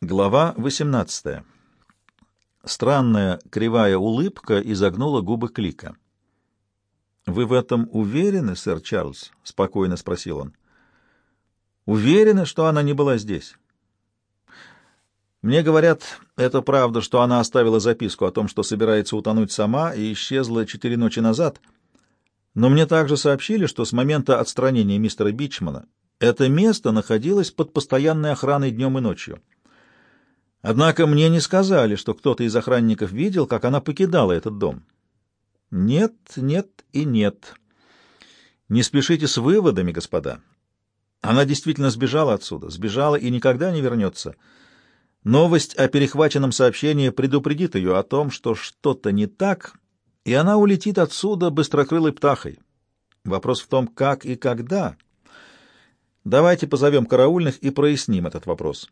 Глава 18. Странная кривая улыбка изогнула губы Клика. «Вы в этом уверены, сэр Чарльз?» — спокойно спросил он. «Уверены, что она не была здесь?» «Мне говорят, это правда, что она оставила записку о том, что собирается утонуть сама и исчезла четыре ночи назад, но мне также сообщили, что с момента отстранения мистера Бичмана это место находилось под постоянной охраной днем и ночью». Однако мне не сказали, что кто-то из охранников видел, как она покидала этот дом. Нет, нет и нет. Не спешите с выводами, господа. Она действительно сбежала отсюда, сбежала и никогда не вернется. Новость о перехваченном сообщении предупредит ее о том, что что-то не так, и она улетит отсюда быстрокрылой птахой. Вопрос в том, как и когда. Давайте позовем караульных и проясним этот вопрос.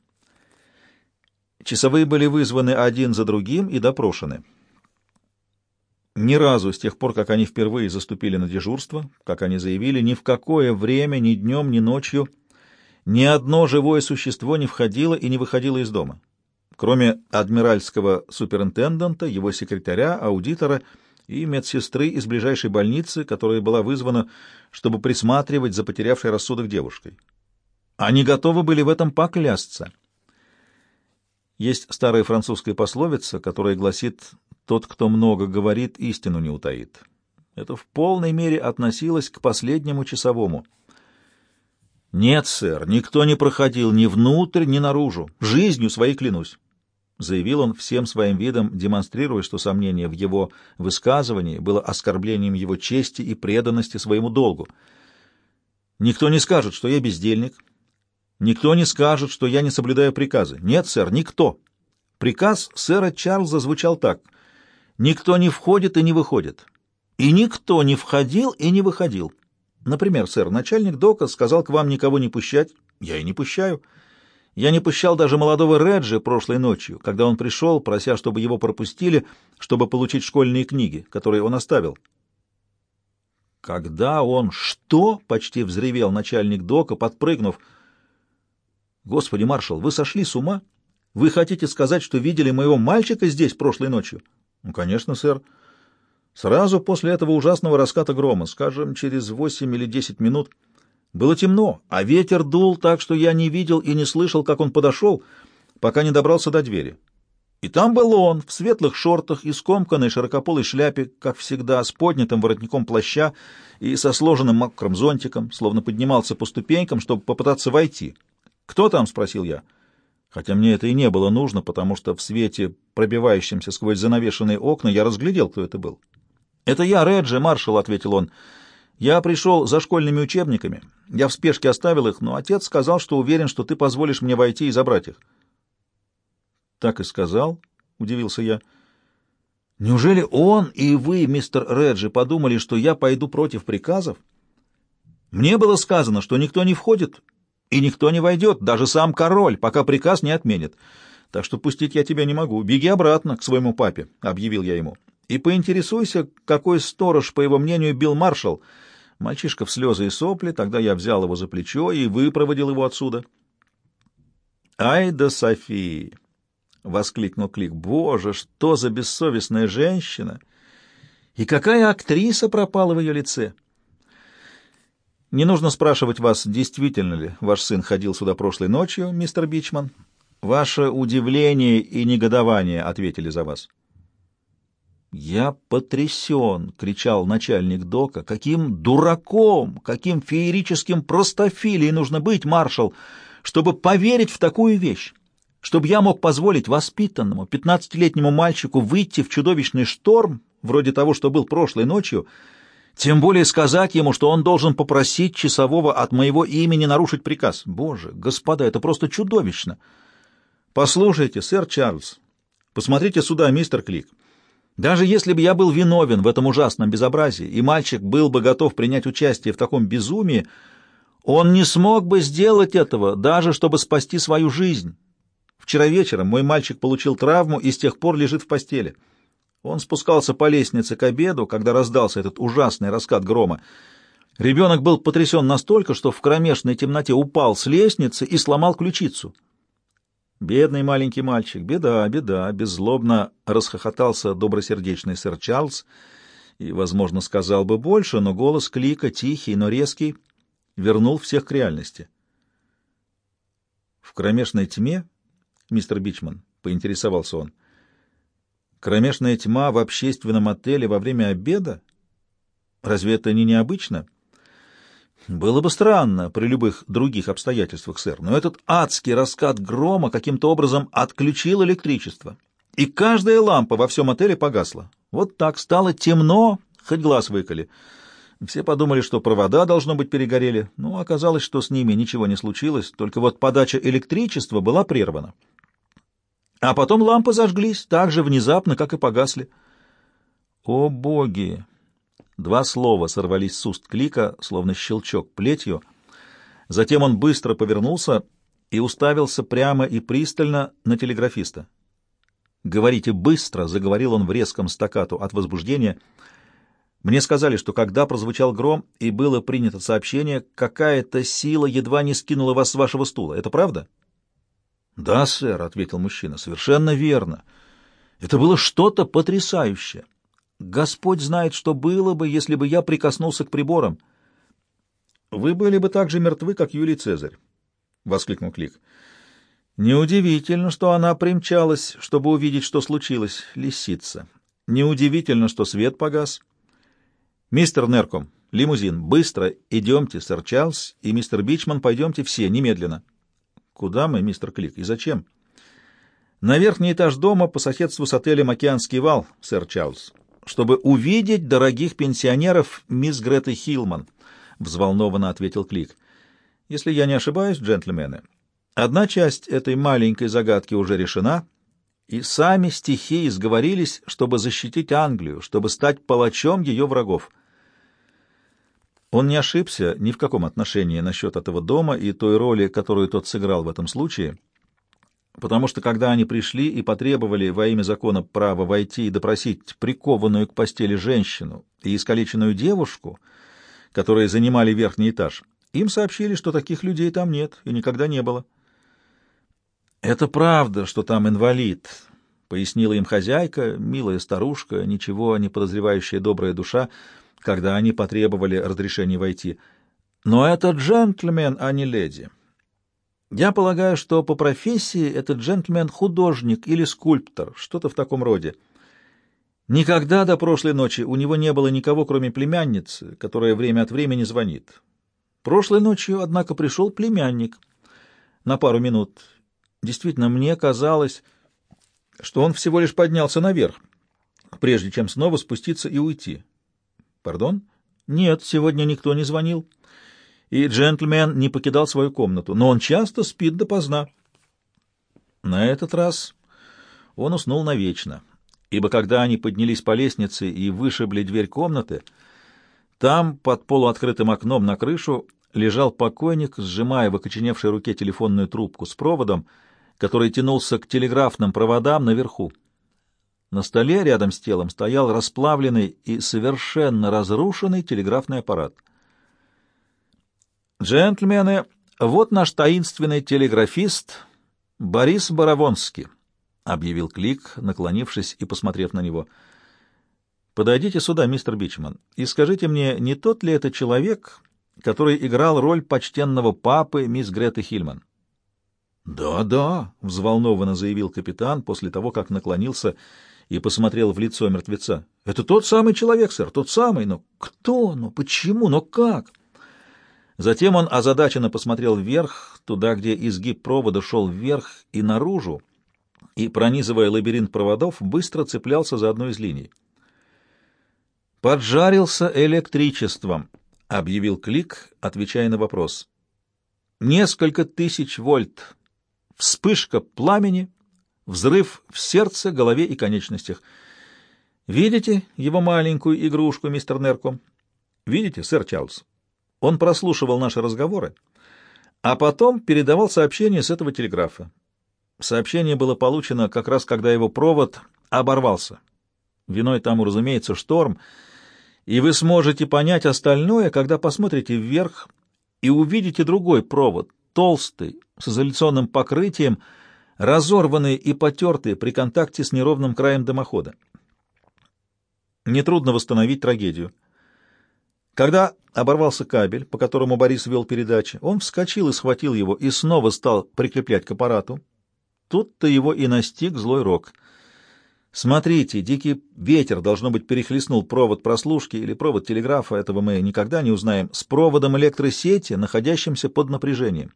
Часовые были вызваны один за другим и допрошены. Ни разу с тех пор, как они впервые заступили на дежурство, как они заявили, ни в какое время, ни днем, ни ночью ни одно живое существо не входило и не выходило из дома, кроме адмиральского суперинтенданта, его секретаря, аудитора и медсестры из ближайшей больницы, которая была вызвана, чтобы присматривать за потерявшей рассудок девушкой. Они готовы были в этом поклясться — есть старая французская пословица, которая гласит «тот, кто много говорит, истину не утаит». Это в полной мере относилось к последнему часовому. «Нет, сэр, никто не проходил ни внутрь, ни наружу. Жизнью своей клянусь», — заявил он всем своим видом, демонстрируя, что сомнение в его высказывании было оскорблением его чести и преданности своему долгу. «Никто не скажет, что я бездельник, Никто не скажет, что я не соблюдаю приказы. Нет, сэр, никто. Приказ сэра Чарльза звучал так. Никто не входит и не выходит. И никто не входил и не выходил. Например, сэр, начальник дока сказал к вам никого не пущать. Я и не пущаю. Я не пущал даже молодого Реджи прошлой ночью, когда он пришел, прося, чтобы его пропустили, чтобы получить школьные книги, которые он оставил. Когда он что? — почти взревел начальник дока, подпрыгнув — Господи, маршал, вы сошли с ума? Вы хотите сказать, что видели моего мальчика здесь прошлой ночью? Ну, конечно, сэр. Сразу после этого ужасного раската грома, скажем, через восемь или десять минут, было темно, а ветер дул так, что я не видел и не слышал, как он подошел, пока не добрался до двери. И там был он, в светлых шортах и скомканной широкополой шляпе, как всегда, с поднятым воротником плаща и со сложенным мокрым зонтиком, словно поднимался по ступенькам, чтобы попытаться войти. «Кто там?» — спросил я. Хотя мне это и не было нужно, потому что в свете, пробивающемся сквозь занавешенные окна, я разглядел, кто это был. «Это я, Реджи, маршал», — ответил он. «Я пришел за школьными учебниками. Я в спешке оставил их, но отец сказал, что уверен, что ты позволишь мне войти и забрать их». «Так и сказал?» — удивился я. «Неужели он и вы, мистер Реджи, подумали, что я пойду против приказов? Мне было сказано, что никто не входит и никто не войдет, даже сам король, пока приказ не отменит. Так что пустить я тебя не могу. Беги обратно к своему папе, — объявил я ему. И поинтересуйся, какой сторож, по его мнению, бил маршал. Мальчишка в слезы и сопли, тогда я взял его за плечо и выпроводил его отсюда. «Ай да Софии!» — воскликнул Клик. «Боже, что за бессовестная женщина! И какая актриса пропала в ее лице!» Не нужно спрашивать вас, действительно ли ваш сын ходил сюда прошлой ночью, мистер Бичман. Ваше удивление и негодование ответили за вас. «Я потрясен!» — кричал начальник дока. «Каким дураком, каким феерическим простофилией нужно быть, маршал, чтобы поверить в такую вещь, чтобы я мог позволить воспитанному пятнадцатилетнему мальчику выйти в чудовищный шторм, вроде того, что был прошлой ночью, — тем более сказать ему, что он должен попросить часового от моего имени нарушить приказ. Боже, господа, это просто чудовищно. Послушайте, сэр Чарльз, посмотрите сюда, мистер Клик. Даже если бы я был виновен в этом ужасном безобразии, и мальчик был бы готов принять участие в таком безумии, он не смог бы сделать этого, даже чтобы спасти свою жизнь. Вчера вечером мой мальчик получил травму и с тех пор лежит в постели. Он спускался по лестнице к обеду, когда раздался этот ужасный раскат грома. Ребенок был потрясен настолько, что в кромешной темноте упал с лестницы и сломал ключицу. Бедный маленький мальчик, беда, беда, беззлобно расхохотался добросердечный сэр Чарльз и, возможно, сказал бы больше, но голос Клика, тихий, но резкий, вернул всех к реальности. В кромешной тьме, мистер Бичман, поинтересовался он, кромешная тьма в общественном отеле во время обеда? Разве это не необычно? — было бы странно при любых других обстоятельствах, сэр, но этот адский раскат грома каким-то образом отключил электричество, и каждая лампа во всем отеле погасла. Вот так стало темно, хоть глаз выколи. Все подумали, что провода, должно быть, перегорели, но оказалось, что с ними ничего не случилось, только вот подача электричества была прервана. А потом лампы зажглись так же внезапно, как и погасли. О, боги! Два слова сорвались с уст Клика, словно щелчок плетью. Затем он быстро повернулся и уставился прямо и пристально на телеграфиста. «Говорите быстро!» — заговорил он в резком стакату от возбуждения. «Мне сказали, что когда прозвучал гром и было принято сообщение, какая-то сила едва не скинула вас с вашего стула. Это правда?» «Да, сэр», — ответил мужчина, — «совершенно верно. Это было что-то потрясающее». Господь знает, что было бы, если бы я прикоснулся к приборам. — Вы были бы так же мертвы, как Юлий Цезарь, — воскликнул Клик. — Неудивительно, что она примчалась, чтобы увидеть, что случилось, лисица. Неудивительно, что свет погас. — Мистер Нерком, лимузин, быстро идемте, сэр Чарльз и мистер Бичман, пойдемте все, немедленно. — Куда мы, мистер Клик, и зачем? — На верхний этаж дома по соседству с отелем «Океанский вал», сэр Чарльз чтобы увидеть дорогих пенсионеров мисс Греты Хилман, — взволнованно ответил Клик. — Если я не ошибаюсь, джентльмены, одна часть этой маленькой загадки уже решена, и сами стихии сговорились, чтобы защитить Англию, чтобы стать палачом ее врагов. Он не ошибся ни в каком отношении насчет этого дома и той роли, которую тот сыграл в этом случае — потому что когда они пришли и потребовали во имя закона права войти и допросить прикованную к постели женщину и искалеченную девушку, которые занимали верхний этаж, им сообщили, что таких людей там нет и никогда не было. «Это правда, что там инвалид», — пояснила им хозяйка, милая старушка, ничего не подозревающая добрая душа, когда они потребовали разрешения войти. «Но это джентльмен, а не леди». Я полагаю, что по профессии этот джентльмен художник или скульптор, что-то в таком роде. Никогда до прошлой ночи у него не было никого, кроме племянницы, которая время от времени звонит. Прошлой ночью, однако, пришел племянник на пару минут. Действительно, мне казалось, что он всего лишь поднялся наверх, прежде чем снова спуститься и уйти. Пардон? Нет, сегодня никто не звонил и джентльмен не покидал свою комнату, но он часто спит допоздна. На этот раз он уснул навечно, ибо когда они поднялись по лестнице и вышибли дверь комнаты, там, под полуоткрытым окном на крышу, лежал покойник, сжимая в окоченевшей руке телефонную трубку с проводом, который тянулся к телеграфным проводам наверху. На столе рядом с телом стоял расплавленный и совершенно разрушенный телеграфный аппарат — «Джентльмены, вот наш таинственный телеграфист Борис Боровонский», — объявил Клик, наклонившись и посмотрев на него. «Подойдите сюда, мистер Бичман, и скажите мне, не тот ли это человек, который играл роль почтенного папы мисс Греты Хильман?» «Да, да», — взволнованно заявил капитан после того, как наклонился и посмотрел в лицо мертвеца. «Это тот самый человек, сэр, тот самый. Но кто? Но почему? Но как?» Затем он озадаченно посмотрел вверх, туда, где изгиб провода шел вверх и наружу, и, пронизывая лабиринт проводов, быстро цеплялся за одну из линий. «Поджарился электричеством», — объявил Клик, отвечая на вопрос. «Несколько тысяч вольт. Вспышка пламени, взрыв в сердце, голове и конечностях. Видите его маленькую игрушку, мистер Нерко? Видите, сэр Чарльз?» Он прослушивал наши разговоры, а потом передавал сообщение с этого телеграфа. Сообщение было получено как раз, когда его провод оборвался. Виной тому, разумеется, шторм, и вы сможете понять остальное, когда посмотрите вверх и увидите другой провод, толстый, с изоляционным покрытием, разорванные и потертые при контакте с неровным краем дымохода. Нетрудно восстановить трагедию. Когда оборвался кабель, по которому Борис вел передачи, он вскочил и схватил его и снова стал прикреплять к аппарату. Тут-то его и настиг злой рок. Смотрите, дикий ветер, должно быть, перехлестнул провод прослушки или провод телеграфа, этого мы никогда не узнаем, с проводом электросети, находящимся под напряжением.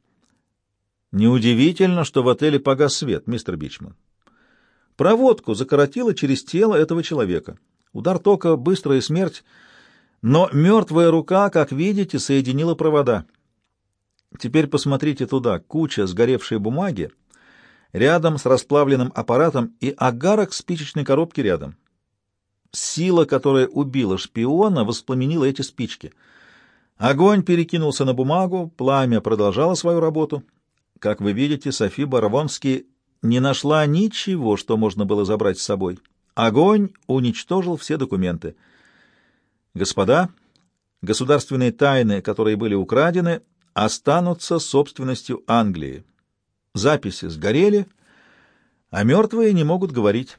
Неудивительно, что в отеле погас свет, мистер Бичман. Проводку закоротило через тело этого человека. Удар тока, быстрая смерть, но мертвая рука, как видите, соединила провода. Теперь посмотрите туда, куча сгоревшей бумаги, рядом с расплавленным аппаратом и агарок спичечной коробки рядом. Сила, которая убила шпиона, воспламенила эти спички. Огонь перекинулся на бумагу, пламя продолжало свою работу. Как вы видите, Софи Барвонский не нашла ничего, что можно было забрать с собой. Огонь уничтожил все документы. Господа, государственные тайны, которые были украдены, останутся собственностью Англии. Записи сгорели, а мертвые не могут говорить.